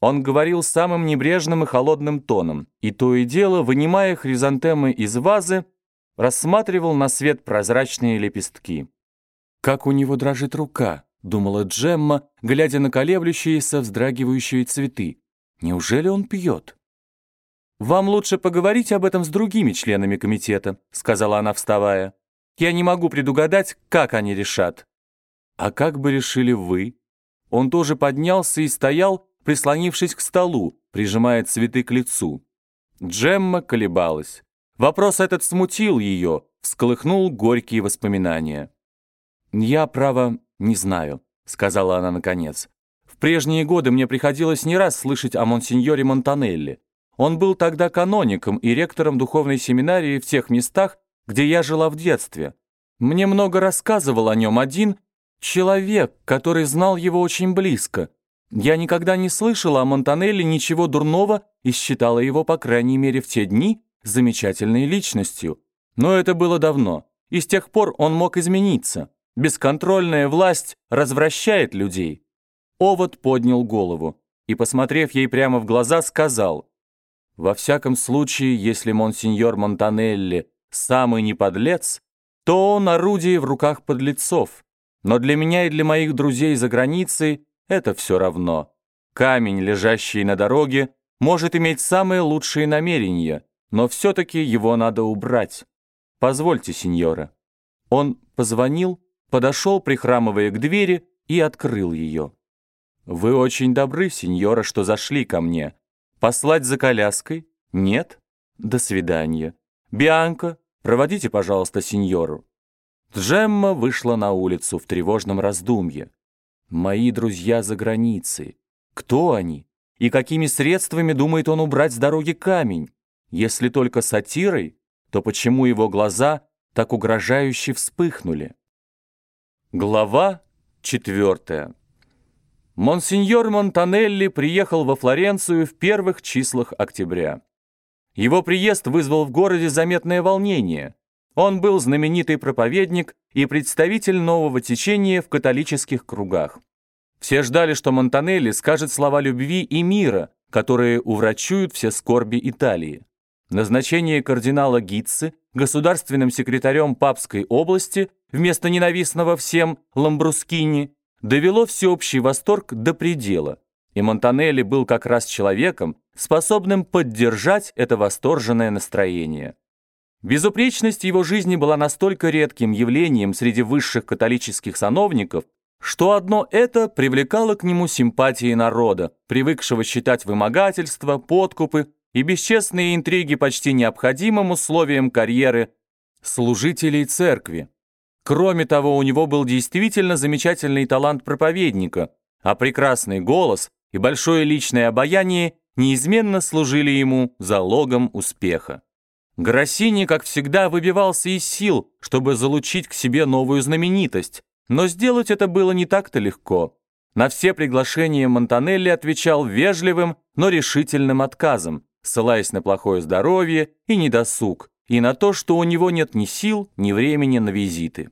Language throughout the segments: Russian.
Он говорил самым небрежным и холодным тоном, и то и дело, вынимая хризантемы из вазы, рассматривал на свет прозрачные лепестки. «Как у него дрожит рука», — думала Джемма, глядя на колеблющиеся, вздрагивающие цветы. «Неужели он пьет?» «Вам лучше поговорить об этом с другими членами комитета», — сказала она, вставая. «Я не могу предугадать, как они решат». «А как бы решили вы?» Он тоже поднялся и стоял, прислонившись к столу, прижимая цветы к лицу. Джемма колебалась. Вопрос этот смутил ее, всколыхнул горькие воспоминания. «Я, право, не знаю», — сказала она наконец. «В прежние годы мне приходилось не раз слышать о монсеньоре Монтанелли. Он был тогда каноником и ректором духовной семинарии в тех местах, где я жила в детстве. Мне много рассказывал о нем один человек, который знал его очень близко, я никогда не слышала о Монтанелли ничего дурного и считала его, по крайней мере, в те дни замечательной личностью. Но это было давно, и с тех пор он мог измениться. Бесконтрольная власть развращает людей. Овод поднял голову и, посмотрев ей прямо в глаза, сказал, «Во всяком случае, если монсеньор Монтанелли самый не подлец, то он орудие в руках подлецов. Но для меня и для моих друзей за границей это все равно. Камень, лежащий на дороге, может иметь самые лучшие намерения, но все-таки его надо убрать. Позвольте, сеньора». Он позвонил, подошел, прихрамывая к двери, и открыл ее. «Вы очень добры, сеньора, что зашли ко мне. Послать за коляской? Нет? До свидания. Бианка, проводите, пожалуйста, сеньору». Джемма вышла на улицу в тревожном раздумье. Мои друзья за границей. Кто они? И какими средствами думает он убрать с дороги камень? Если только сатирой, то почему его глаза так угрожающе вспыхнули? Глава четвертая. Монсеньор Монтанелли приехал во Флоренцию в первых числах октября. Его приезд вызвал в городе заметное волнение. Он был знаменитый проповедник и представитель нового течения в католических кругах. Все ждали, что Монтанелли скажет слова любви и мира, которые уврачуют все скорби Италии. Назначение кардинала Гитцы государственным секретарем Папской области вместо ненавистного всем Ламбрускини довело всеобщий восторг до предела, и Монтанелли был как раз человеком, способным поддержать это восторженное настроение. Безупречность его жизни была настолько редким явлением среди высших католических сановников, что одно это привлекало к нему симпатии народа, привыкшего считать вымогательство, подкупы и бесчестные интриги почти необходимым условием карьеры служителей церкви. Кроме того, у него был действительно замечательный талант проповедника, а прекрасный голос и большое личное обаяние неизменно служили ему залогом успеха. Гроссини, как всегда, выбивался из сил, чтобы залучить к себе новую знаменитость, но сделать это было не так-то легко. На все приглашения Монтанелли отвечал вежливым, но решительным отказом, ссылаясь на плохое здоровье и недосуг, и на то, что у него нет ни сил, ни времени на визиты.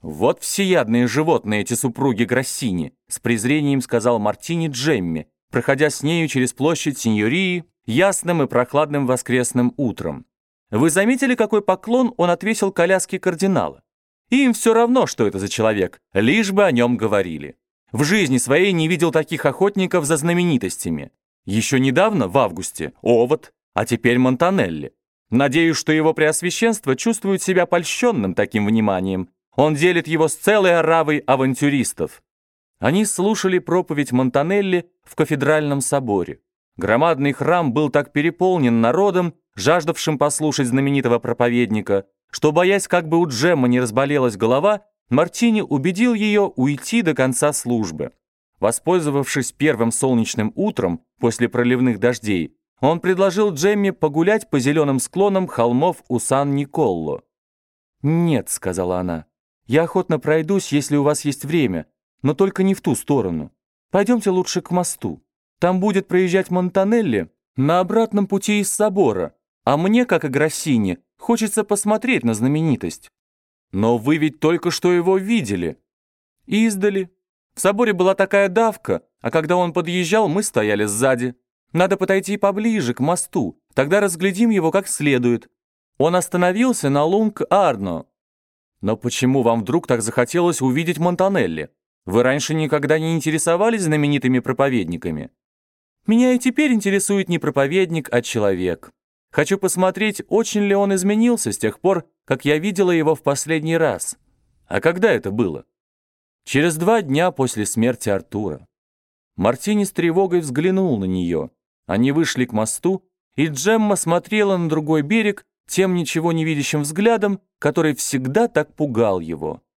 «Вот всеядные животные эти супруги Гроссини», с презрением сказал Мартини Джемми, проходя с нею через площадь Синьории ясным и прохладным воскресным утром. Вы заметили, какой поклон он отвесил коляске кардинала? Им все равно, что это за человек, лишь бы о нем говорили. В жизни своей не видел таких охотников за знаменитостями. Еще недавно, в августе, Овод, а теперь Монтанелли. Надеюсь, что его преосвященство чувствует себя польщенным таким вниманием. Он делит его с целой оравой авантюристов. Они слушали проповедь Монтанелли в кафедральном соборе. Громадный храм был так переполнен народом, жаждавшим послушать знаменитого проповедника, что, боясь, как бы у Джемма не разболелась голова, Мартини убедил ее уйти до конца службы. Воспользовавшись первым солнечным утром после проливных дождей, он предложил Джемме погулять по зеленым склонам холмов у Сан-Николло. «Нет», — сказала она, — «я охотно пройдусь, если у вас есть время, но только не в ту сторону. Пойдемте лучше к мосту. Там будет проезжать Монтанелли на обратном пути из собора, а мне, как и Гроссини, хочется посмотреть на знаменитость. Но вы ведь только что его видели. Издали. В соборе была такая давка, а когда он подъезжал, мы стояли сзади. Надо подойти поближе, к мосту, тогда разглядим его как следует. Он остановился на Лунг-Арно. Но почему вам вдруг так захотелось увидеть Монтанелли? Вы раньше никогда не интересовались знаменитыми проповедниками? Меня и теперь интересует не проповедник, а человек. Хочу посмотреть, очень ли он изменился с тех пор, как я видела его в последний раз. А когда это было? Через два дня после смерти Артура. Мартини с тревогой взглянул на нее. Они вышли к мосту, и Джемма смотрела на другой берег тем ничего не видящим взглядом, который всегда так пугал его.